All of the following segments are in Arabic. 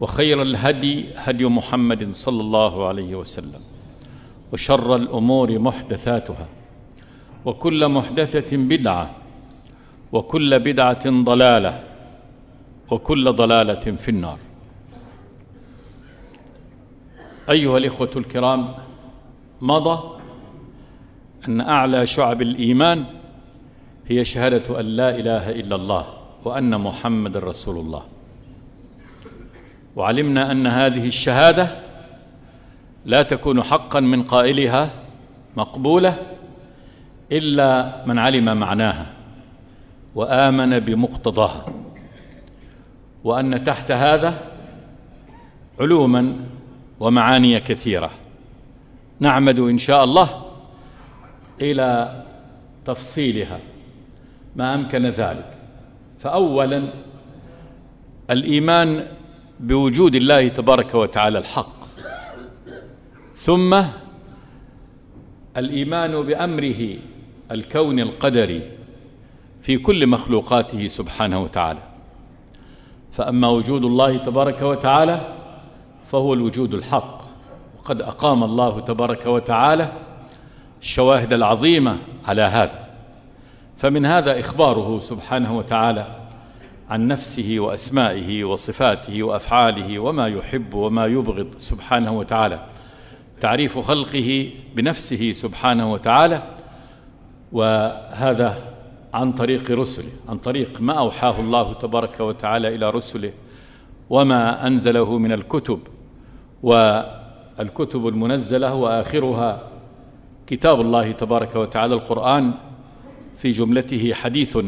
وخير الهدي هدي محمد صلى الله عليه وسلم وشر الأمور محدثاتها وكل محدثة بدعة وكل بدعة ضلالة وكل ضلالة في النار. أيها الإخوة الكرام مضى أن أعلى شعب الإيمان هي شهادة أن لا إله إلا الله وأن محمد رسول الله. وعلمنا أن هذه الشهادة لا تكون حقا من قائلها مقبولة إلا من علم معناها وآمن بمقتضاها وأن تحت هذا علوما ومعاني كثيرة. نعمد إن شاء الله إلى تفصيلها. ما أمكن ذلك. فأولا الإيمان بوجود الله تبارك وتعالى الحق. ثم الإيمان بأمره الكون القدري في كل مخلوقاته سبحانه وتعالى. فأما وجود الله تبارك وتعالى فهو الوجود الحق. وقد أقام الله تبارك وتعالى الشواهد العظيمة على هذا. فمن هذا إخباره سبحانه وتعالى عن نفسه وأسمائه وصفاته وأفعاله وما يحب وما يبغض سبحانه وتعالى. تعريف خلقه بنفسه سبحانه وتعالى وهذا عن طريق رسله عن طريق ما أوحاه الله تبارك وتعالى إلى رسله وما أنزله من الكتب. والكتب المنزلة وآخرها كتاب الله تبارك وتعالى القرآن في جملته حديث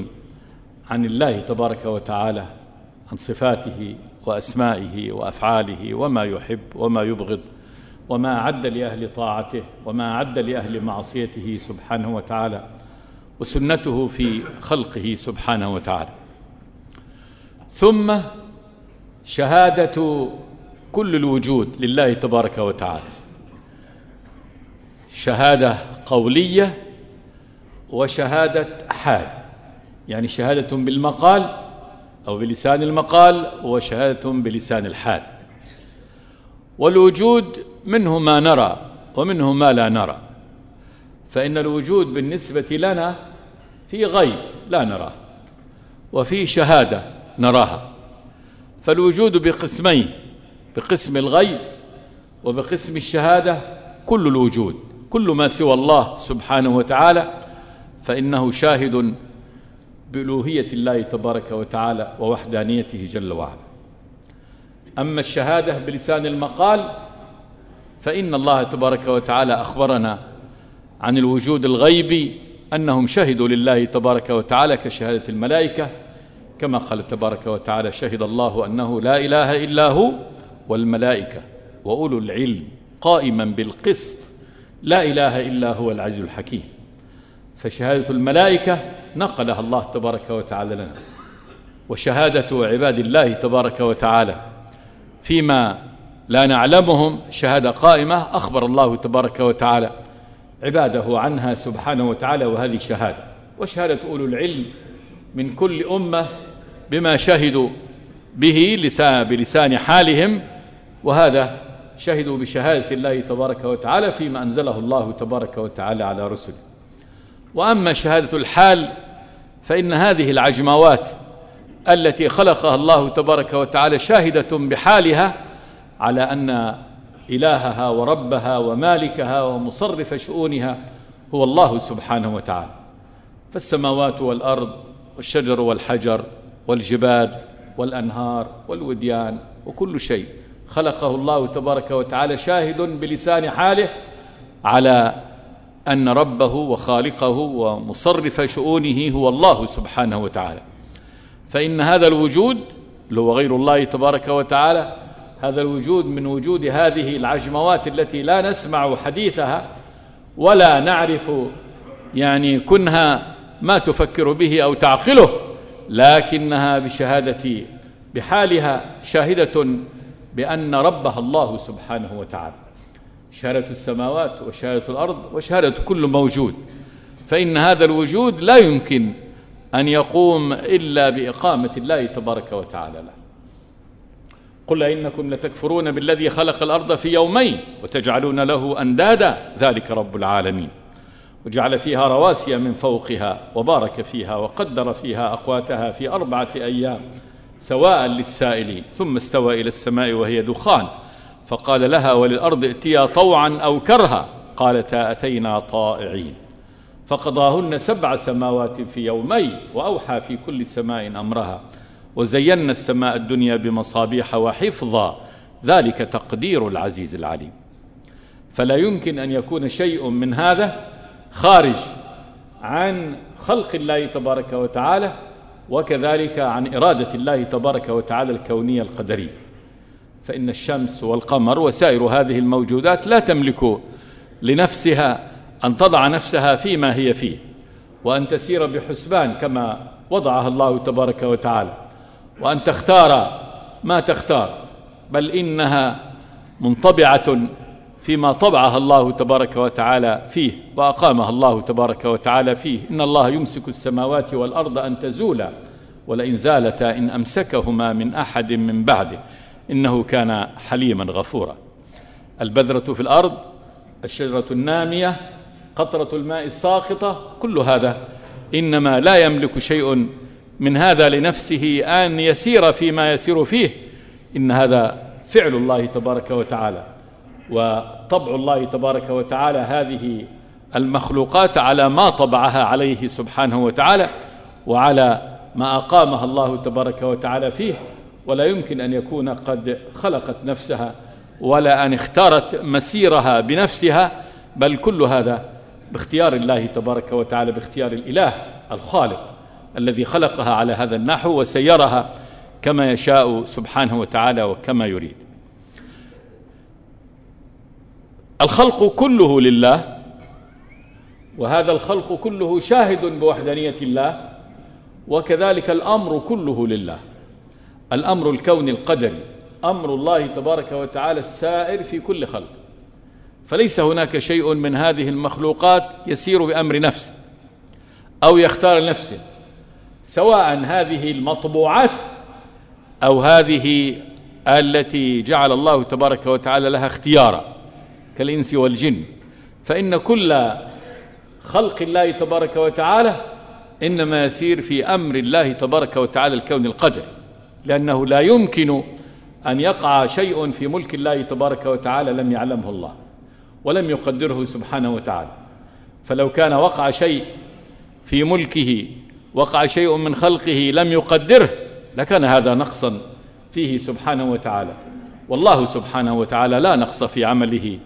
عن الله تبارك وتعالى عن صفاته وأسمائه وأفعاله وما يحب وما يبغض وما أعد لأهل طاعته وما أعد لأهل معصيته سبحانه وتعالى وسنته في خلقه سبحانه وتعالى. ثم شهادة كل الوجود لله تبارك وتعالى. شهادة قولية وشهادة حال. يعني شهادة بالمقال أو بلسان المقال وشهادة بلسان الحال. والوجود منه ما نرى ومنه ما لا نرى. فإن الوجود بالنسبة لنا في غيب لا نراه وفي شهادة نراها. فالوجود بقسمين بقسم الغيب وبقسم الشهادة كل الوجود كل ما سوى الله سبحانه وتعالى فإنه شاهد بألوهية الله تبارك وتعالى ووحدانيته جل وعلا. أما الشهادة بلسان المقال فإن الله تبارك وتعالى أخبرنا عن الوجود الغيبي أنهم شهدوا لله تبارك وتعالى كشهادة الملائكة. كما قال تبارك وتعالى شهد الله أنه لا إله إلا هو والملائكة وأولو العلم قائما بالقسط. لا إله إلا هو العزيز الحكيم. فشهادة الملائكة نقلها الله تبارك وتعالى لنا. وشهادة عباد الله تبارك وتعالى. فيما لا نعلمهم شهادة قائمة أخبر الله تبارك وتعالى عباده عنها سبحانه وتعالى وهذه شهادة. وشهادة أولو العلم من كل أمة بما شهدوا به لسان بلسان حالهم. وهذا شهدوا بشهادة الله تبارك وتعالى فيما أنزله الله تبارك وتعالى على رسله. وأما شهادة الحال فإن هذه العجموات التي خلقها الله تبارك وتعالى شاهدة بحالها على أن إلهها وربها ومالكها ومصرف شؤونها هو الله سبحانه وتعالى. فالسماوات والأرض والشجر والحجر والجبال والأنهار والوديان وكل شيء خلقه الله تبارك وتعالى شاهد بلسان حاله على أن ربه وخالقه ومصرف شؤونه هو الله سبحانه وتعالى. فإن هذا الوجود اللي هو غير الله تبارك وتعالى هذا الوجود من وجود هذه العجموات التي لا نسمع حديثها ولا نعرف يعني كنها ما تفكر به أو تعقله لكنها بشهادة بحالها شاهدة بأن ربها الله سبحانه وتعالى. شهادة السماوات وشهادة الأرض وشهادة كل موجود. فإن هذا الوجود لا يمكن أن يقوم إلا بإقامة الله تبارك وتعالى له. قل إنكم لتكفرون بالذي خلق الأرض في يومين وتجعلون له أندادا. ذلك رب العالمين. وجعل فيها رواسي من فوقها وبارك فيها وقدر فيها أقواتها في أربعة أيام سواء للسائلين. ثم استوى إلى السماء وهي دخان. فقال لها وللأرض ائتيا طوعا أو كرها. قالتا أتينا طائعين. فقضاهن سبع سماوات في يومين وأوحى في كل سماء أمرها. وزينا السماء الدنيا بمصابيح وحفظا. ذلك تقدير العزيز العليم. فلا يمكن أن يكون شيء من هذا خارج عن خلق الله تبارك وتعالى وكذلك عن إرادة الله تبارك وتعالى الكونية القدرية. فإن الشمس والقمر وسائر هذه الموجودات لا تملك لنفسها أن تضع نفسها فيما هي فيه وأن تسير بحسبان كما وضعها الله تبارك وتعالى وأن تختار ما تختار بل إنها منطبعة فيما طبعها الله تبارك وتعالى فيه وأقامها الله تبارك وتعالى فيه. إن الله يمسك السماوات والأرض أن تزولا ولئن زالتا إن أمسكهما من أحد من بعده. إنه كان حليما غفورا. البذرة في الأرض الشجرة النامية قطرة الماء الساقطة كل هذا إنما لا يملك شيء من هذا لنفسه أن يسير فيما يسير فيه. إن هذا فعل الله تبارك وتعالى وطبع الله تبارك وتعالى هذه المخلوقات على ما طبعها عليه سبحانه وتعالى وعلى ما أقامها الله تبارك وتعالى فيه. ولا يمكن أن يكون قد خلقت نفسها ولا أن اختارت مسيرها بنفسها بل كل هذا باختيار الله تبارك وتعالى باختيار الإله الخالق الذي خلقها على هذا النحو وسيرها كما يشاء سبحانه وتعالى وكما يريد. الخلق كله لله وهذا الخلق كله شاهد بوحدانية الله وكذلك الأمر كله لله. الأمر الكوني القدري أمر الله تبارك وتعالى السائر في كل خلق. فليس هناك شيء من هذه المخلوقات يسير بأمر نفسه أو يختار نفسه سواء هذه المطبوعات أو هذه التي جعل الله تبارك وتعالى لها اختيارا كالإنس والجن. فإن كل خلق الله تبارك وتعالى إنما يسير في أمر الله تبارك وتعالى الكون القدري. لأنه لا يمكن أن يقع شيء في ملك الله تبارك وتعالى لم يعلمه الله ولم يقدره سبحانه وتعالى. فلو كان وقع شيء في ملكه وقع شيء من خلقه لم يقدره لكان هذا نقصا فيه سبحانه وتعالى. والله سبحانه وتعالى لا نقص في عمله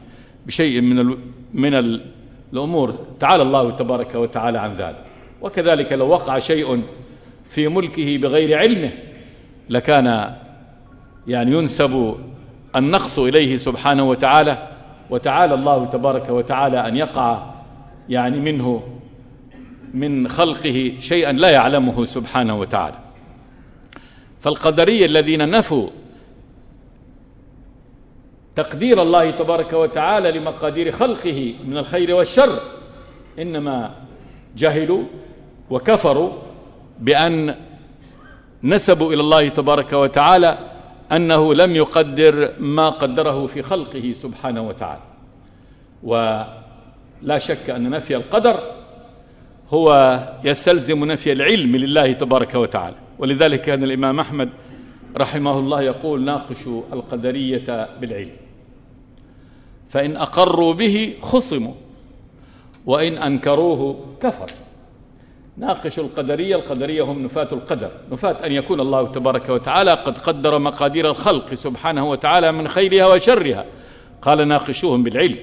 بشيء من من الأمور. تعالى الله تبارك وتعالى عن ذلك. وكذلك لو وقع شيء في ملكه بغير علمه لكان يعني ينسب النقص إليه سبحانه وتعالى وتعالى الله تبارك وتعالى أن يقع يعني منه من خلقه شيئا لا يعلمه سبحانه وتعالى. فالقدريه الذين نفوا تقدير الله تبارك وتعالى لمقادير خلقه من الخير والشر إنما جهلوا وكفروا بأن نسبوا إلى الله تبارك وتعالى أنه لم يقدر ما قدره في خلقه سبحانه وتعالى. ولا شك أن نفي القدر هو يستلزم نفي العلم لله تبارك وتعالى. ولذلك كان الإمام أحمد رحمه الله يقول ناقشوا القدرية بالعلم فإن أقروا به خصموا وإن أنكروه كفر ناقشوا القدرية القدرية هم نفاة القدر. نفاة أن يكون الله تبارك وتعالى قد قدر مقادير الخلق سبحانه وتعالى من خيرها وشرها. قال ناقشوهم بالعلم.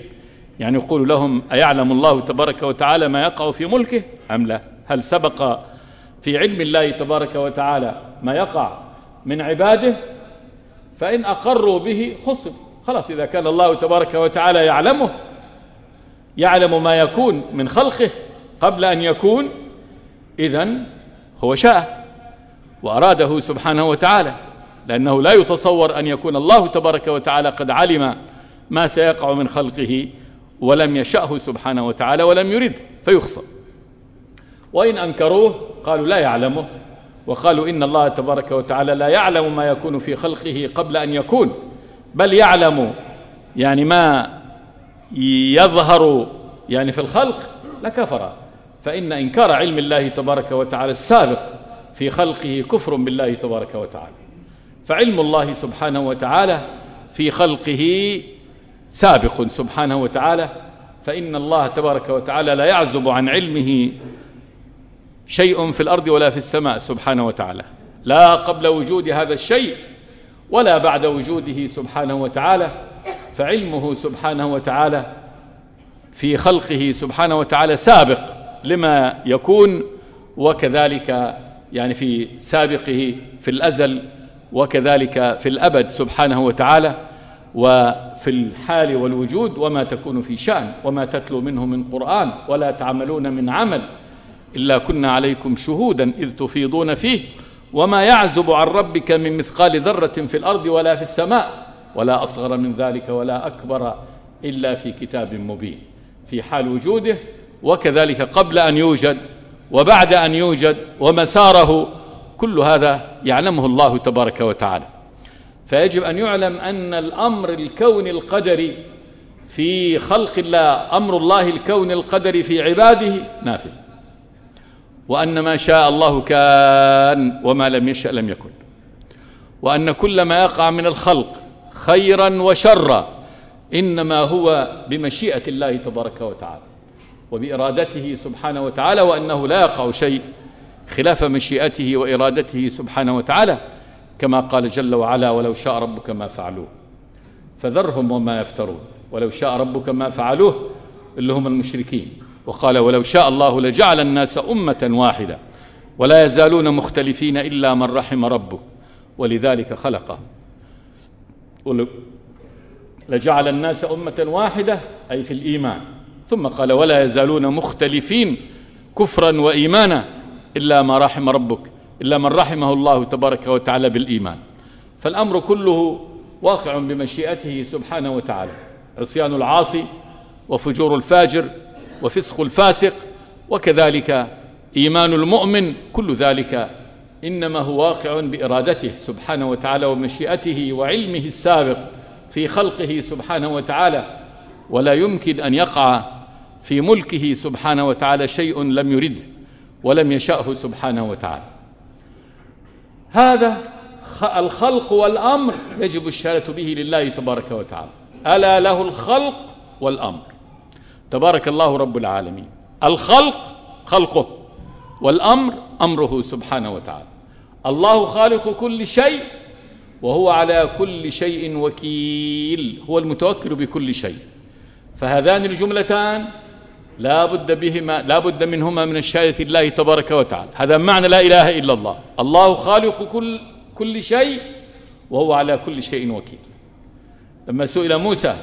يعني يقول لهم أيعلم الله تبارك وتعالى ما يقع في ملكه؟ أم لا؟ هل سبق في علم الله تبارك وتعالى ما يقع من عباده؟ فإن أقروا به خصم خلاص إذا كان الله تبارك وتعالى يعلمه يعلم ما يكون من خلقه قبل أن يكون إذا هو شاء وأراده سبحانه وتعالى لأنه لا يتصور أن يكون الله تبارك وتعالى قد علم ما سيقع من خلقه ولم يشأه سبحانه وتعالى ولم يرد فيخصم وإن أنكروه قالوا لا يعلمه وقالوا إن الله تبارك وتعالى لا يعلم ما يكون في خلقه قبل أن يكون بل يعلم يعني ما يظهر يعني في الخلق لكفر. فإن إنكار علم الله تبارك وتعالى السابق في خلقه كفر بالله تبارك وتعالى. فعلم الله سبحانه وتعالى في خلقه سابق سبحانه وتعالى. فإن الله تبارك وتعالى لا يعزب عن علمه شيء في الأرض ولا في السماء سبحانه وتعالى. لا قبل وجود هذا الشيء ولا بعد وجوده سبحانه وتعالى. فعلمه سبحانه وتعالى في خلقه سبحانه وتعالى سابق لما يكون وكذلك يعني في سابقه في الأزل وكذلك في الأبد سبحانه وتعالى وفي الحال والوجود وما تكون في شأن وما تتلو منه من قرآن ولا تعملون من عمل إلا كنا عليكم شهودا إذ تفيضون فيه وما يعزب عن ربك من مثقال ذرة في الأرض ولا في السماء ولا أصغر من ذلك ولا أكبر إلا في كتاب مبين. في حال وجوده وكذلك قبل أن يوجد وبعد أن يوجد ومساره كل هذا يعلمه الله تبارك وتعالى. فيجب أن يعلم أن الأمر الكون القدري في خلق الله أمر الله الكون القدري في عباده نافذ. وأن ما شاء الله كان وما لم يشأ لم يكن. وأن كل ما يقع من الخلق خيرا وشرا إنما هو بمشيئة الله تبارك وتعالى. وبإرادته سبحانه وتعالى وأنه لا يقع شيء خلاف مشيئته وإرادته سبحانه وتعالى كما قال جل وعلا ولو شاء ربك ما فعلوه فذرهم وما يفترون. ولو شاء ربك ما فعلوه اللي هم المشركين. وقال ولو شاء الله لجعل الناس أمة واحدة ولا يزالون مختلفين إلا من رحم ربك ولذلك خلقه لجعل الناس أمة واحدة أي في الإيمان ثم قال ولا يزالون مختلفين كفرا وإيمانا إلا ما رحم ربك إلا من رحمه الله تبارك وتعالى بالإيمان. فالأمر كله واقع بمشيئته سبحانه وتعالى. عصيان العاصي وفجور الفاجر وفسق الفاسق وكذلك إيمان المؤمن كل ذلك إنما هو واقع بإرادته سبحانه وتعالى ومشيئته وعلمه السابق في خلقه سبحانه وتعالى. ولا يمكن أن يقع في ملكه سبحانه وتعالى شيء لم يرده ولم يشأه سبحانه وتعالى. هذا الخلق والأمر يجب الشهادة به لله تبارك وتعالى. ألا له الخلق والأمر. تبارك الله رب العالمين. الخلق خلقه والأمر أمره سبحانه وتعالى. الله خالق كل شيء وهو على كل شيء وكيل. هو المتوكل بكل شيء. فهذان الجملتان لا بد بهما لا بد منهما من الشهادة الله تبارك وتعالى. هذا معنى لا إله إلا الله. الله خالق كل كل شيء وهو على كل شيء وكيل. لما سئل موسى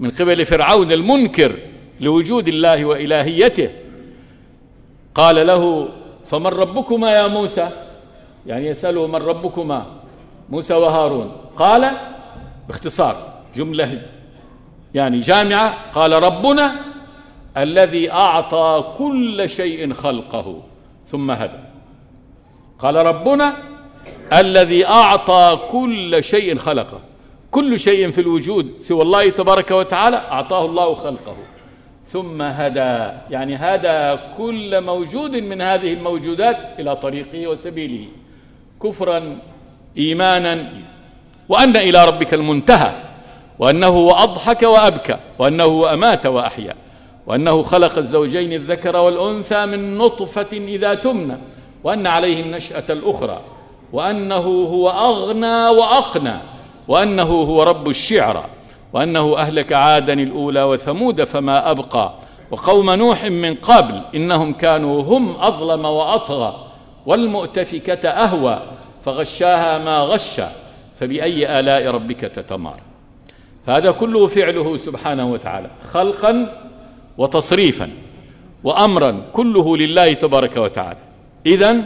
من قبل فرعون المنكر لوجود الله وإلهيته قال له فمن ربكما يا موسى؟ يعني يسأله من ربكما؟ موسى وهارون. قال باختصار جملة يعني جامعة قال ربنا الذي أعطى كل شيء خلقه. ثم هدى. قال ربنا الذي أعطى كل شيء خلقه. كل شيء في الوجود سوى الله تبارك وتعالى أعطاه الله خلقه. ثم هدى. يعني هدى كل موجود من هذه الموجودات إلى طريقه وسبيله. كفرا إيمانا. وأن إلى ربك المنتهى. وأنه أضحك وأبكى. وأنه أمات وأحيا. وأنه خلق الزوجين الذكر والأنثى من نطفة إذا تمنى وأن عليه النشأة الأخرى وأنه هو أغنى وأقنى وأنه هو رب الشعرى وأنه أهلك عادا الأولى وثمود فما أبقى وقوم نوح من قبل إنهم كانوا هم أظلم وأطغى والمؤتفكة أهوى فغشاها ما غشى فبأي آلاء ربك تتمارى فهذا كله فعله سبحانه وتعالى خلقا وتصريفا وأمرا كله لله تبارك وتعالى. إذا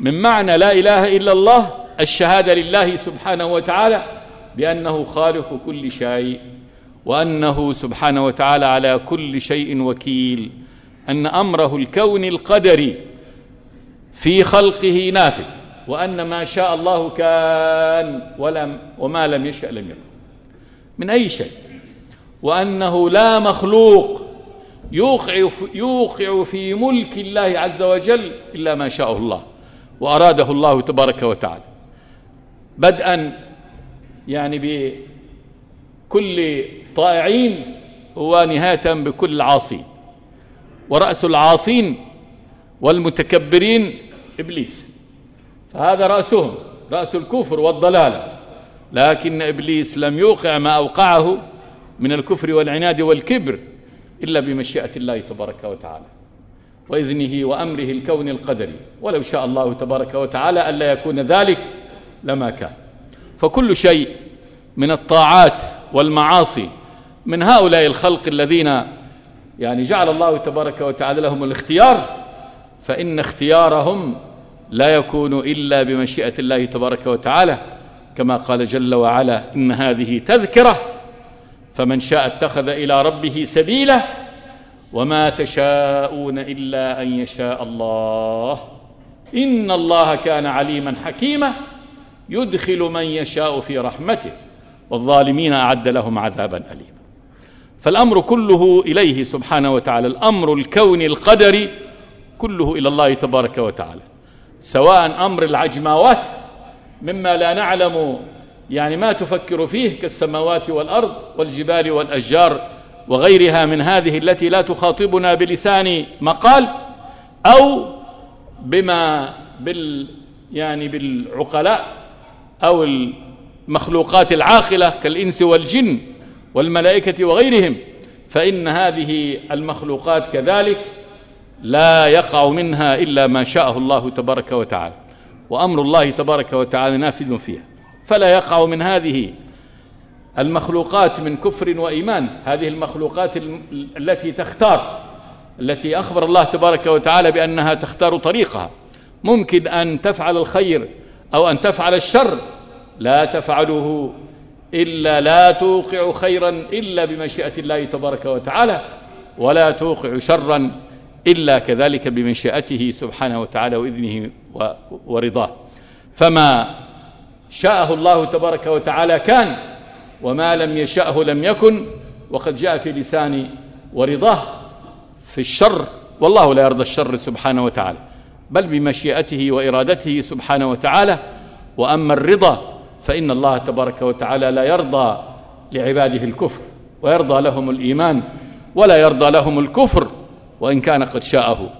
من معنى لا إله إلا الله الشهادة لله سبحانه وتعالى بأنه خالق كل شيء وأنه سبحانه وتعالى على كل شيء وكيل أن أمره الكون القدري في خلقه نافذ وأن ما شاء الله كان ولم وما لم يشأ لم يكن. من أي شيء؟ وأنه لا مخلوق يوقع يوقع في ملك الله عز وجل إلا ما شاءه الله وأراده الله تبارك وتعالى. بدءا يعني بكل طائعين ونهاية بكل العاصين. ورأس العاصين والمتكبرين إبليس. فهذا رأسهم رأس الكفر والضلال لكن إبليس لم يوقع ما أوقعه من الكفر والعناد والكبر. إلا بمشيئة الله تبارك وتعالى وإذنه وأمره الكون القدري. ولو شاء الله تبارك وتعالى ألا يكون ذلك لما كان. فكل شيء من الطاعات والمعاصي من هؤلاء الخلق الذين يعني جعل الله تبارك وتعالى لهم الاختيار فإن اختيارهم لا يكون إلا بمشيئة الله تبارك وتعالى كما قال جل وعلا إن هذه تذكرة فمن شاء اتخذ إلى ربه سبيلا وما تشاءون إلا أن يشاء الله. إن الله كان عليما حكيما. يدخل من يشاء في رحمته. والظالمين أعد لهم عذابا أليما. فالأمر كله إليه سبحانه وتعالى. الأمر الكوني القدري كله إلى الله تبارك وتعالى. سواء أمر العجماوات مما لا نعلم يعني ما تفكر فيه كالسماوات والأرض والجبال والأشجار وغيرها من هذه التي لا تخاطبنا بلسان مقال أو بما بال يعني بالعقلاء أو المخلوقات العاقلة كالإنس والجن والملائكة وغيرهم فإن هذه المخلوقات كذلك لا يقع منها إلا ما شاءه الله تبارك وتعالى وأمر الله تبارك وتعالى نافذ فيها. فلا يقع من هذه المخلوقات من كفر وإيمان. هذه المخلوقات التي تختار التي أخبر الله تبارك وتعالى بأنها تختار طريقها. ممكن أن تفعل الخير أو أن تفعل الشر لا تفعله إلا لا توقع خيرا إلا بمشيئة الله تبارك وتعالى ولا توقع شرا إلا كذلك بمشيئته سبحانه وتعالى وإذنه ورضاه. فما شاءه الله تبارك وتعالى كان وما لم يشأه لم يكن وقد جاء في لسان ورضاه في الشر والله لا يرضى الشر سبحانه وتعالى. بل بمشيئته وإرادته سبحانه وتعالى وأما الرضا فإن الله تبارك وتعالى لا يرضى لعباده الكفر ويرضى لهم الإيمان ولا يرضى لهم الكفر وإن كان قد شاءه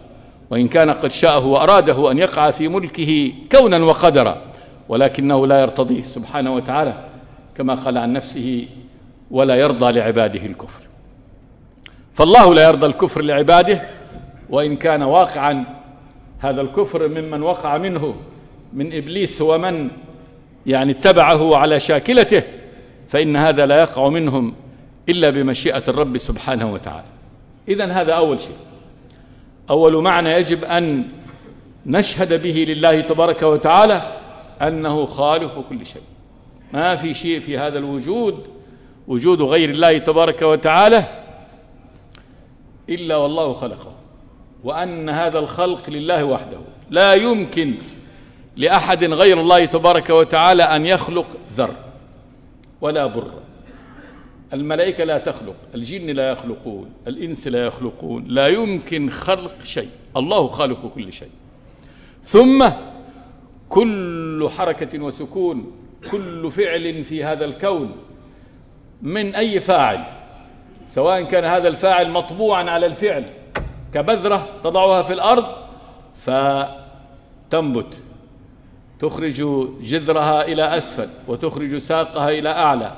وإن كان قد شاءه وأراده أن يقع في ملكه كونا وقدرا. ولكنه لا يرتضيه سبحانه وتعالى كما قال عن نفسه ولا يرضى لعباده الكفر. فالله لا يرضى الكفر لعباده وإن كان واقعا هذا الكفر ممن وقع منه من إبليس ومن يعني اتبعه على شاكلته فإن هذا لا يقع منهم إلا بمشيئة الرب سبحانه وتعالى. إذا هذا أول شيء. أول معنى يجب أن نشهد به لله تبارك وتعالى أنه خالق كل شيء. ما في شيء في هذا الوجود وجود غير الله تبارك وتعالى إلا والله خلقه. وأن هذا الخلق لله وحده. لا يمكن لأحد غير الله تبارك وتعالى أن يخلق ذر ولا بر. الملائكة لا تخلق الجن لا يخلقون الإنس لا يخلقون لا يمكن خلق شيء. الله خالق كل شيء. ثم كل حركة وسكون كل فعل في هذا الكون. من أي فاعل؟ سواء كان هذا الفاعل مطبوعا على الفعل كبذرة تضعها في الأرض فتنبت. تخرج جذرها إلى أسفل وتخرج ساقها إلى أعلى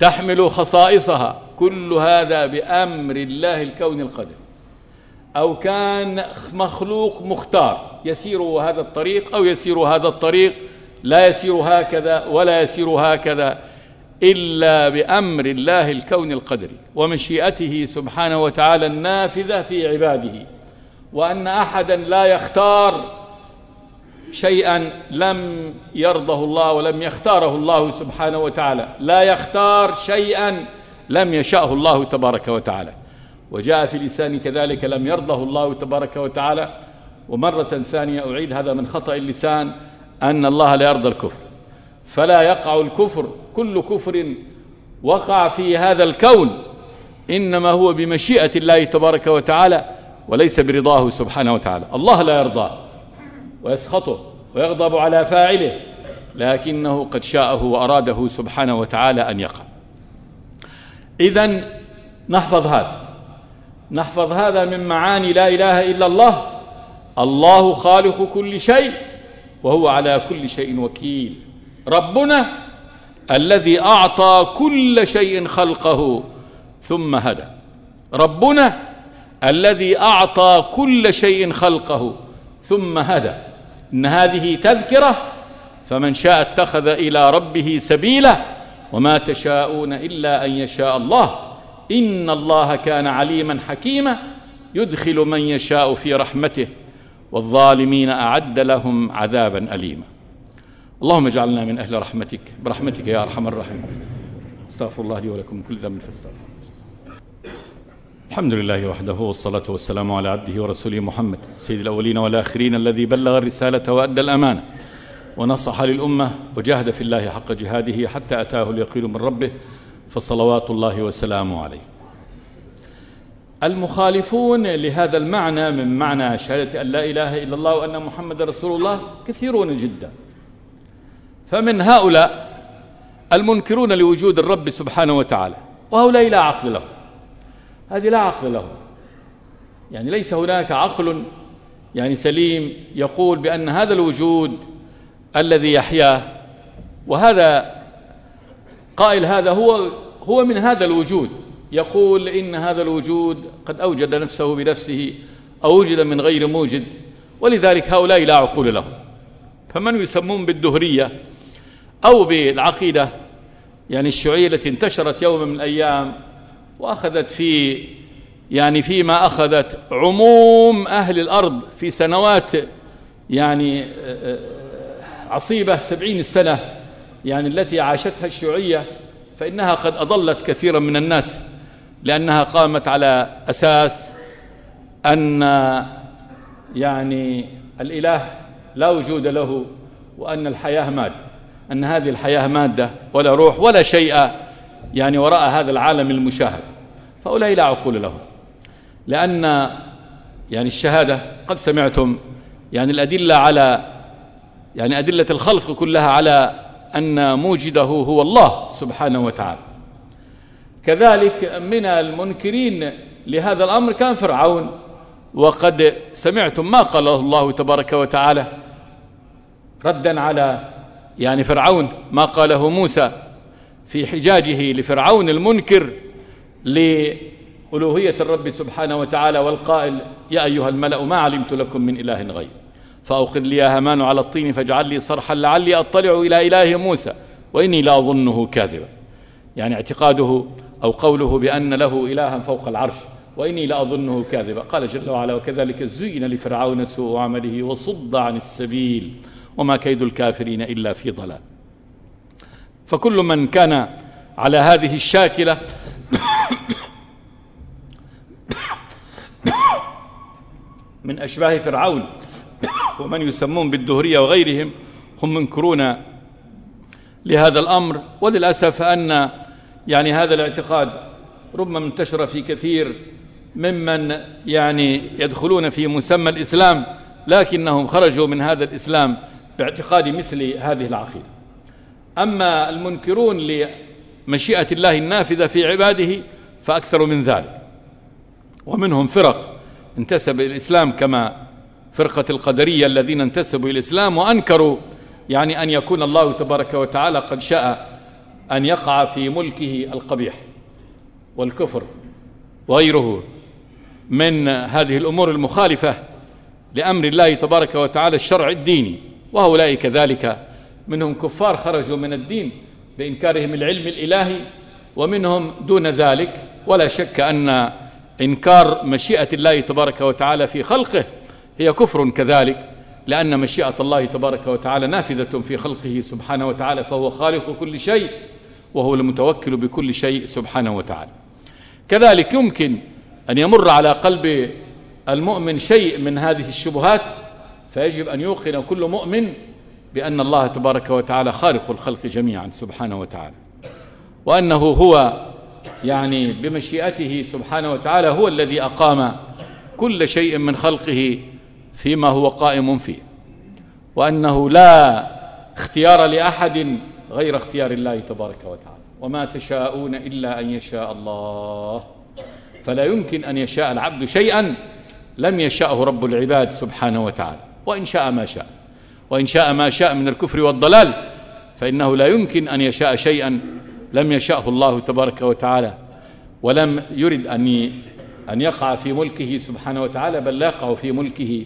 وتحمل خصائصها. كل هذا بأمر الله الكون القدر أو كان مخلوق مختار. يسير هذا الطريق أو يسير هذا الطريق. لا يسير هكذا ولا يسير هكذا إلا بأمر الله الكون القدري ومشيئته سبحانه وتعالى النافذة في عباده. وأن أحدا لا يختار شيئا لم يرضه الله ولم يختاره الله سبحانه وتعالى. لا يختار شيئا لم يشأه الله تبارك وتعالى. وجاء في لسان كذلك لم يرضه الله تبارك وتعالى. ومرة ثانية أعيد هذا من خطأ اللسان أن الله لا يرضى الكفر. فلا يقع الكفر كل كفر وقع في هذا الكون. إنما هو بمشيئة الله تبارك وتعالى وليس برضاه سبحانه وتعالى. الله لا يرضاه ويسخطه ويغضب على فاعله لكنه قد شاءه وأراده سبحانه وتعالى أن يقع. إذا نحفظ هذا. نحفظ هذا من معاني لا إله إلا الله. الله خالق كل شيء وهو على كل شيء وكيل. ربنا الذي أعطى كل شيء خلقه ثم هدى. ربنا الذي أعطى كل شيء خلقه ثم هدى. إن هذه تذكرة فمن شاء اتخذ إلى ربه سبيلا وما تشاءون إلا أن يشاء الله. إن الله كان عليما حكيما يدخل من يشاء في رحمته والظالمين أعد لهم عذابا أليما. اللهم اجعلنا من أهل رحمتك برحمتك يا أرحم الراحمين. استغفر الله لي ولكم كل ذنب فاستغفر الحمد لله وحده والصلاة والسلام على عبده ورسوله محمد سيد الأولين والآخرين الذي بلغ الرسالة وأدى الأمانة ونصح للأمة وجاهد في الله حق جهاده حتى أتاه اليقين من ربه فصلوات الله وسلامه عليه. المخالفون لهذا المعنى من معنى شهادة أن لا إله إلا الله وأن محمد رسول الله كثيرون جدا. فمن هؤلاء المنكرون لوجود الرب سبحانه وتعالى وهؤلاء لا عقل لهم. هذه لا عقل لهم. يعني ليس هناك عقل يعني سليم يقول بأن هذا الوجود الذي يحياه وهذا قائل هذا هو هو من هذا الوجود. يقول إن هذا الوجود قد أوجد نفسه بنفسه أو وجد من غير موجد ولذلك هؤلاء لا عقول لهم. فمن يسمون بالدهرية أو بالعقيدة يعني الشيوعية التي انتشرت يوم من الأيام وأخذت في يعني فيما أخذت عموم أهل الأرض في سنوات يعني آه، آه، عصيبة سبعين سنة. يعني التي عاشتها الشيوعية فإنها قد أضلت كثيرا من الناس لأنها قامت على أساس أن يعني الإله لا وجود له وأن الحياة مادة أن هذه الحياة مادة ولا روح ولا شيء يعني وراء هذا العالم المشاهد. فأولئك لا عقول لهم لأن يعني الشهادة قد سمعتم يعني الأدلة على يعني أدلة الخلق كلها على أن موجده هو الله سبحانه وتعالى. كذلك من المنكرين لهذا الأمر كان فرعون وقد سمعتم ما قاله الله تبارك وتعالى ردا على يعني فرعون ما قاله موسى في حجاجه لفرعون المنكر لألوهية الرب سبحانه وتعالى والقائل يا أيها الملأ ما علمت لكم من إله غير فأوقد لي يا همان على الطين فاجعل لي صرحا لعلي أطلع إلى إله موسى وإني لا أظنه كاذبا. يعني اعتقاده أو قوله بأن له إلها فوق العرش وإني لأظنه كاذبا. قال جل وعلا وكذلك زين لفرعون سوء عمله وصد عن السبيل وما كيد الكافرين إلا في ضلال. فكل من كان على هذه الشاكلة من أشباه فرعون ومن يسمون بالدهرية وغيرهم هم منكرون لهذا الأمر. وللأسف أن يعني هذا الاعتقاد ربما انتشر في كثير ممن يعني يدخلون في مسمى الإسلام لكنهم خرجوا من هذا الإسلام باعتقاد مثل هذه العقيدة. أما المنكرون لمشيئة الله النافذة في عباده فأكثر من ذلك. ومنهم فرق انتسب الإسلام كما فرقة القدرية الذين انتسبوا إلى الإسلام وأنكروا يعني أن يكون الله تبارك وتعالى قد شاء أن يقع في ملكه القبيح والكفر وغيره من هذه الأمور المخالفة لأمر الله تبارك وتعالى الشرع الديني وهؤلاء كذلك منهم كفار خرجوا من الدين بإنكارهم العلم الإلهي ومنهم دون ذلك ولا شك أن إنكار مشيئة الله تبارك وتعالى في خلقه هي كفر كذلك لأن مشيئة الله تبارك وتعالى نافذة في خلقه سبحانه وتعالى فهو خالق كل شيء وهو المتوكل بكل شيء سبحانه وتعالى. كذلك يمكن أن يمر على قلب المؤمن شيء من هذه الشبهات فيجب أن يوقن كل مؤمن بأن الله تبارك وتعالى خالق الخلق جميعا سبحانه وتعالى وأنه هو يعني بمشيئته سبحانه وتعالى هو الذي أقام كل شيء من خلقه فيما هو قائم فيه وأنه لا اختيار لأحد غير اختيار الله تبارك وتعالى. وما تشاءون إلا أن يشاء الله. فلا يمكن أن يشاء العبد شيئا لم يشاءه رب العباد سبحانه وتعالى. وإن شاء ما شاء. وإن شاء ما شاء من الكفر والضلال فإنه لا يمكن أن يشاء شيئا لم يشاءه الله تبارك وتعالى. ولم يرد أن أن يقع في ملكه سبحانه وتعالى بل لا يقع في ملكه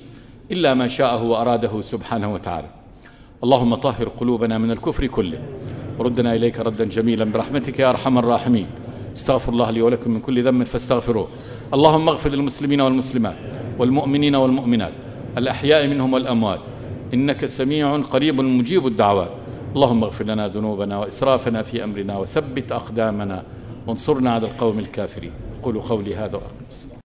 إلا ما شاءه وأراده سبحانه وتعالى. اللهم طهر قلوبنا من الكفر كله. وردنا إليك ردا جميلا برحمتك يا أرحم الراحمين. استغفر الله لي ولكم من كل ذنب فاستغفروه. اللهم اغفر للمسلمين والمسلمات والمؤمنين والمؤمنات الأحياء منهم والأموات. إنك سميع قريب مجيب الدعوات. اللهم اغفر لنا ذنوبنا وإسرافنا في أمرنا وثبت أقدامنا. وانصرنا على القوم الكافرين. قولوا قولي هذا وأقم